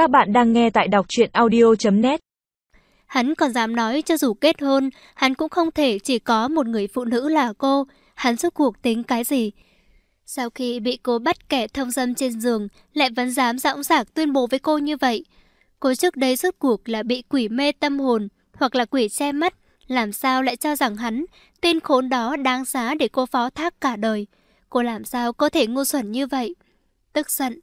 Các bạn đang nghe tại đọc truyện audio.net Hắn còn dám nói cho dù kết hôn, hắn cũng không thể chỉ có một người phụ nữ là cô. Hắn rốt cuộc tính cái gì? Sau khi bị cô bắt kẻ thông dâm trên giường, lại vẫn dám dõng dạc tuyên bố với cô như vậy. Cô trước đây rốt cuộc là bị quỷ mê tâm hồn, hoặc là quỷ che mắt, làm sao lại cho rằng hắn, tên khốn đó đáng giá để cô phó thác cả đời. Cô làm sao có thể ngu xuẩn như vậy? Tức giận.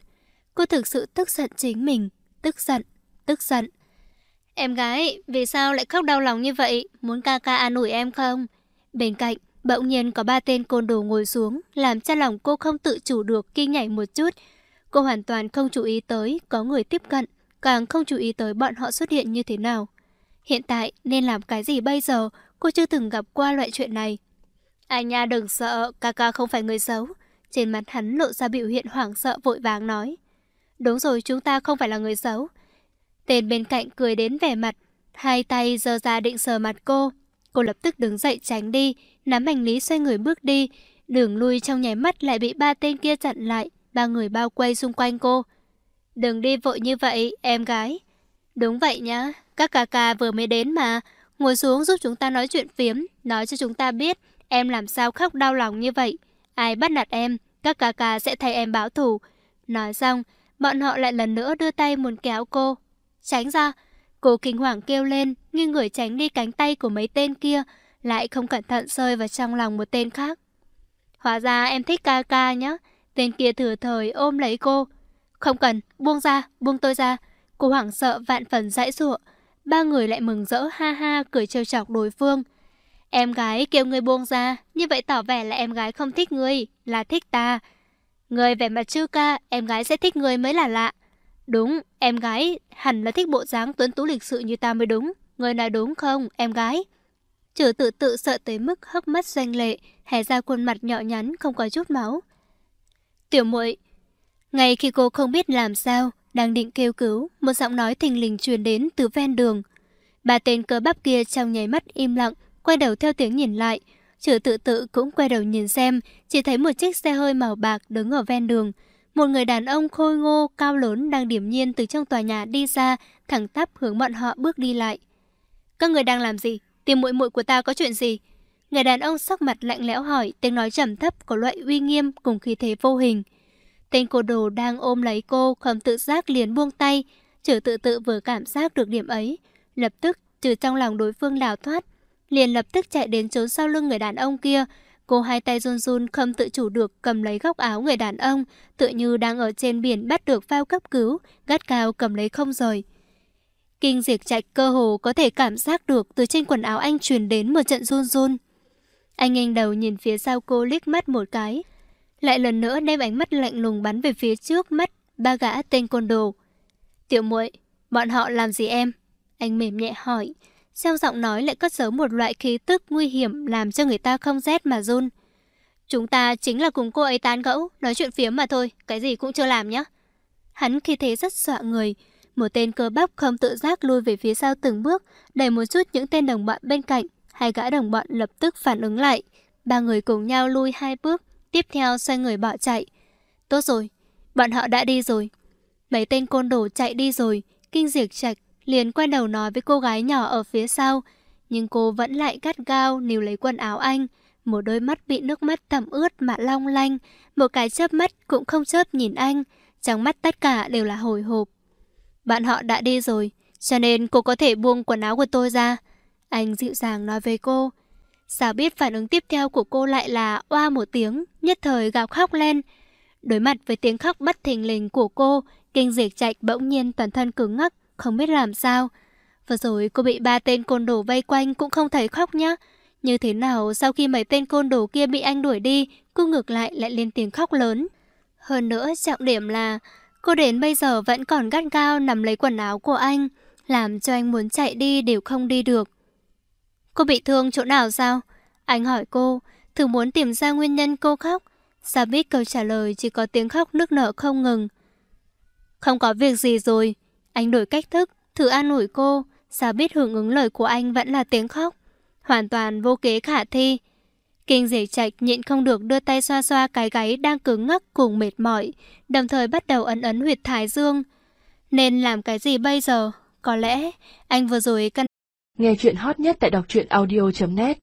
Cô thực sự tức giận chính mình. Tức giận, tức giận. Em gái, vì sao lại khóc đau lòng như vậy? Muốn ca ca an ủi em không? Bên cạnh, bỗng nhiên có ba tên côn đồ ngồi xuống, làm cho lòng cô không tự chủ được kinh nhảy một chút. Cô hoàn toàn không chú ý tới có người tiếp cận, càng không chú ý tới bọn họ xuất hiện như thế nào. Hiện tại nên làm cái gì bây giờ, cô chưa từng gặp qua loại chuyện này. Anh nha đừng sợ, ca ca không phải người xấu. Trên mặt hắn lộ ra biểu hiện hoảng sợ vội vàng nói. Đúng rồi, chúng ta không phải là người xấu. Tên bên cạnh cười đến vẻ mặt, hai tay giơ ra định sờ mặt cô. Cô lập tức đứng dậy tránh đi, nắm hành lý xoay người bước đi. Đường lui trong nháy mắt lại bị ba tên kia chặn lại, ba người bao quay xung quanh cô. Đừng đi vội như vậy, em gái. Đúng vậy nhá, các ca ca vừa mới đến mà. Ngồi xuống giúp chúng ta nói chuyện phiếm, nói cho chúng ta biết em làm sao khóc đau lòng như vậy. Ai bắt nạt em, các ca ca sẽ thay em báo thù. Nói xong, bọn họ lại lần nữa đưa tay muốn kéo cô. Tránh ra, cô kinh hoàng kêu lên, nghiêng người tránh đi cánh tay của mấy tên kia, lại không cẩn thận rơi vào trong lòng một tên khác. Hóa ra em thích ca ca nhá. Tên kia thừa thời ôm lấy cô. Không cần, buông ra, buông tôi ra. Cô hoảng sợ vạn phần dãi dụa. Ba người lại mừng rỡ ha ha cười trêu chọc đối phương. Em gái kêu người buông ra, như vậy tỏ vẻ là em gái không thích ngươi, là thích ta. Người vẻ mặt chư ca, em gái sẽ thích người mới là lạ. Đúng, em gái hẳn là thích bộ dáng tuấn tú lịch sự như ta mới đúng. Người nói đúng không, em gái? Trừ tự tự sợ tới mức hốc mắt doanh lệ, hé ra khuôn mặt nhỏ nhắn không có chút máu. Tiểu muội Ngay khi cô không biết làm sao, đang định kêu cứu, một giọng nói thình lình truyền đến từ ven đường. Ba tên cơ bắp kia trong nháy mắt im lặng, quay đầu theo tiếng nhìn lại. Chữ tự tự cũng quay đầu nhìn xem, chỉ thấy một chiếc xe hơi màu bạc đứng ở ven đường. Một người đàn ông khôi ngô, cao lớn đang điểm nhiên từ trong tòa nhà đi ra, thẳng tắp hướng bọn họ bước đi lại. Các người đang làm gì? Tìm muội muội của ta có chuyện gì? Người đàn ông sắc mặt lạnh lẽo hỏi, tiếng nói trầm thấp có loại uy nghiêm cùng khí thế vô hình. Tên cô đồ đang ôm lấy cô, không tự giác liền buông tay. Trừ tự tự vừa cảm giác được điểm ấy. Lập tức, trừ trong lòng đối phương đào thoát. Liền lập tức chạy đến trốn sau lưng người đàn ông kia. Cô hai tay run run không tự chủ được cầm lấy góc áo người đàn ông, tự như đang ở trên biển bắt được phao cấp cứu, gắt cao cầm lấy không rời. Kinh diệt trạch cơ hồ có thể cảm giác được từ trên quần áo anh truyền đến một trận run run. Anh nhanh đầu nhìn phía sau cô liếc mắt một cái, lại lần nữa đem ánh mắt lạnh lùng bắn về phía trước mắt ba gã tên côn đồ. Tiểu muội, bọn họ làm gì em? Anh mềm nhẹ hỏi. Trong giọng nói lại cất giấu một loại khí tức nguy hiểm làm cho người ta không rét mà run. Chúng ta chính là cùng cô ấy tán gẫu, nói chuyện phiếm mà thôi, cái gì cũng chưa làm nhé. Hắn khi thế rất sợ người. Một tên cơ bắp không tự giác lui về phía sau từng bước, đẩy một chút những tên đồng bọn bên cạnh. Hai gã đồng bọn lập tức phản ứng lại. Ba người cùng nhau lui hai bước, tiếp theo xoay người bỏ chạy. Tốt rồi, bọn họ đã đi rồi. Mấy tên côn đồ chạy đi rồi, kinh diệt trạch liền quay đầu nói với cô gái nhỏ ở phía sau. Nhưng cô vẫn lại gắt gao níu lấy quần áo anh. Một đôi mắt bị nước mắt thẩm ướt mà long lanh. Một cái chớp mắt cũng không chớp nhìn anh. Trong mắt tất cả đều là hồi hộp. Bạn họ đã đi rồi, cho nên cô có thể buông quần áo của tôi ra. Anh dịu dàng nói với cô. Sao biết phản ứng tiếp theo của cô lại là oa một tiếng, nhất thời gào khóc lên. Đối mặt với tiếng khóc bất thình lình của cô, kinh diệt chạy bỗng nhiên toàn thân cứng ngắc, không biết làm sao. Vừa rồi cô bị ba tên côn đồ vây quanh cũng không thấy khóc nhá. Như thế nào sau khi mấy tên côn đồ kia bị anh đuổi đi, cô ngược lại lại lên tiếng khóc lớn. Hơn nữa trọng điểm là cô đến bây giờ vẫn còn gắt gao nằm lấy quần áo của anh, làm cho anh muốn chạy đi đều không đi được. Cô bị thương chỗ nào sao? Anh hỏi cô, thử muốn tìm ra nguyên nhân cô khóc. Sao biết câu trả lời chỉ có tiếng khóc nước nở không ngừng. Không có việc gì rồi. Anh đổi cách thức, thử an ủi cô. Sao biết hưởng ứng lời của anh vẫn là tiếng khóc. Hoàn toàn vô kế khả thi. Kinh dễ trạch nhịn không được đưa tay xoa xoa cái gáy đang cứng ngắc cùng mệt mỏi, đồng thời bắt đầu ấn ấn huyệt thái dương. Nên làm cái gì bây giờ? Có lẽ anh vừa rồi căn... Nghe chuyện hot nhất tại đọc truyện audio.net